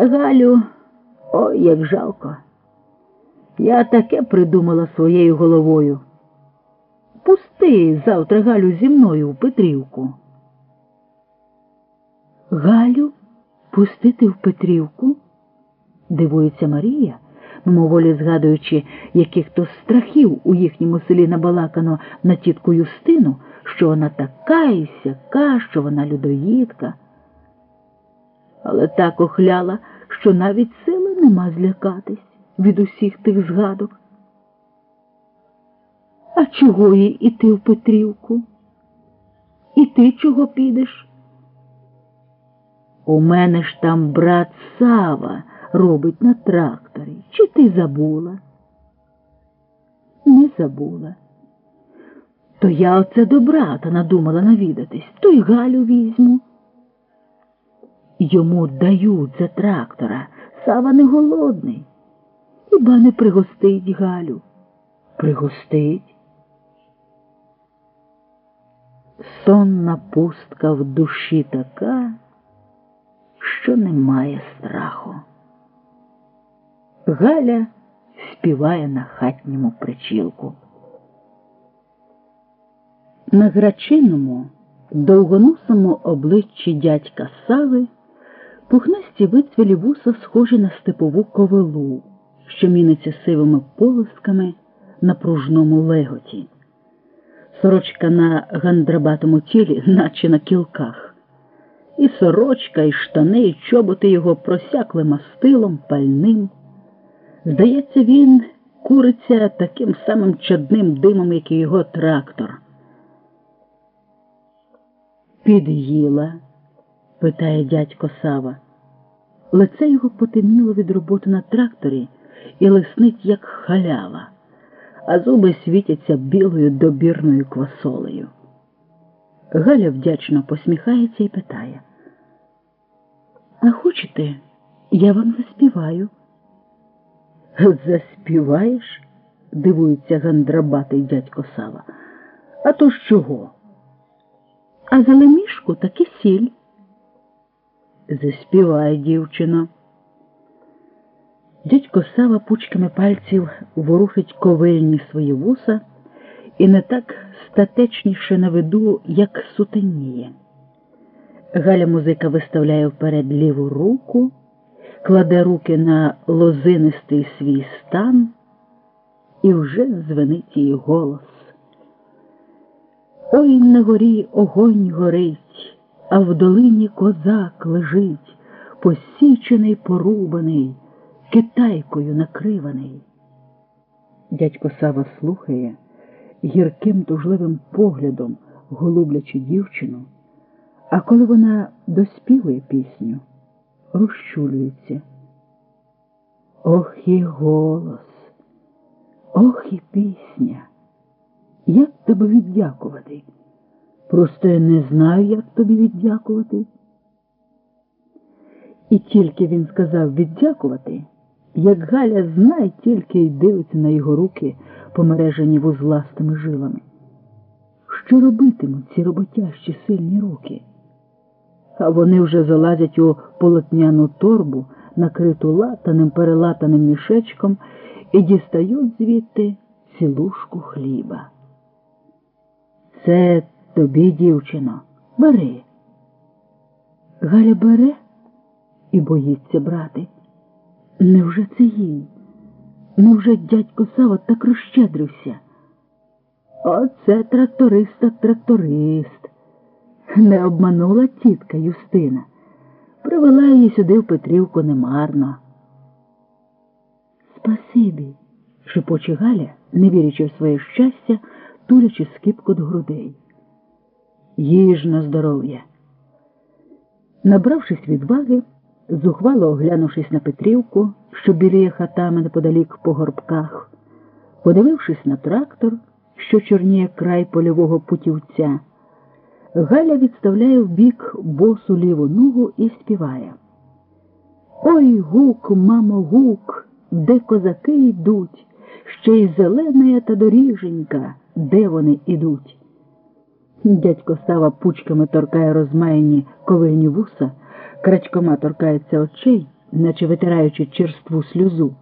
Та Галю, ой, як жалко. Я таке придумала своєю головою. Пусти завтра Галю зі мною в Петрівку. Галю пустити в Петрівку? дивується Марія, мимоволі згадуючи, яких то страхів у їхньому селі набалакано на тітку Юстину, що вона така і сяка, що вона людоїдка. Але так охляла, що навіть сили нема злякатись від усіх тих згадок. А чого їй іти в Петрівку? І ти чого підеш? У мене ж там брат Сава робить на тракторі. Чи ти забула? Не забула. То я оце до брата надумала навідатись, то й Галю візьму. Йому дають за трактора. Сава не голодний. Хіба не пригостить Галю? Пригостить. Сонна пустка в душі така, що немає страху. Галя співає на хатньому причілку. На грачиному, довгоносому обличчі дядька Сави пухнасті вицвілі вуса схожі на степову ковилу, що міниться сивими полосками на пружному леготі. Сорочка на гандрабатому тілі, наче на кілках. І сорочка, і штани, і чоботи його просякли мастилом, пальним. Здається, він куриться таким самим чадним димом, як і його трактор. Під'їла? Питає дядько Сава. Лице його потемніло від роботи на тракторі і лиснить, як халява, а зуби світяться білою добірною квасолею. Галя вдячно посміхається і питає. А хочете, я вам заспіваю? Заспіваєш? дивується гандрабатий дядько Сава. А то з чого? А за лемішку таки сіль. Заспівай, дівчино. Дядько Сава пучками пальців ворушить ковильні свої вуса і не так статечніше на виду, як сутеніє. Галя музика виставляє вперед ліву руку, кладе руки на лозинистий свій стан, і вже дзвенить її голос. Ой на горі огонь горить, а в долині козак лежить, посічений, порубаний, китайкою накриваний. Дядько Сава слухає гірким тужливим поглядом, голублячи дівчину, а коли вона доспівує пісню, розчулюється. Ох і голос, ох і пісня. Як тебе віддякувати? Просто я не знаю, як тобі віддякувати. І тільки він сказав віддякувати, як Галя знає, тільки й дивиться на його руки, помережені вузластими жилами. Що робитимуть ці роботящі сильні руки? А вони вже залазять у полотняну торбу, накриту латаним перелатаним мішечком, і дістають звідти цілушку хліба. Це тобі, дівчино, бери. Галя бере і боїться брати. Невже це їй? Невже дядько Сава так розщедрився? Оце тракторист так тракторист. Не обманула тітка Юстина. Привела її сюди в Петрівку немарно. Спасибі, шепоче Галя, не вірячи в своє щастя, тулячи скипку до грудей. Їж на здоров'я. Набравшись відваги, зухвало оглянувшись на Петрівку, що біліє хатами неподалік по горбках, подивившись на трактор, що чорніє край польового путівця, Галя відставляє в бік босу ліву ногу і співає. Ой гук, мамо, гук, де козаки йдуть, ще й зелена та доріженька, де вони ідуть. Дядько Сава пучками торкає розмаяні ковильні вуса, крачкома торкається очей, наче витираючи черству сльозу.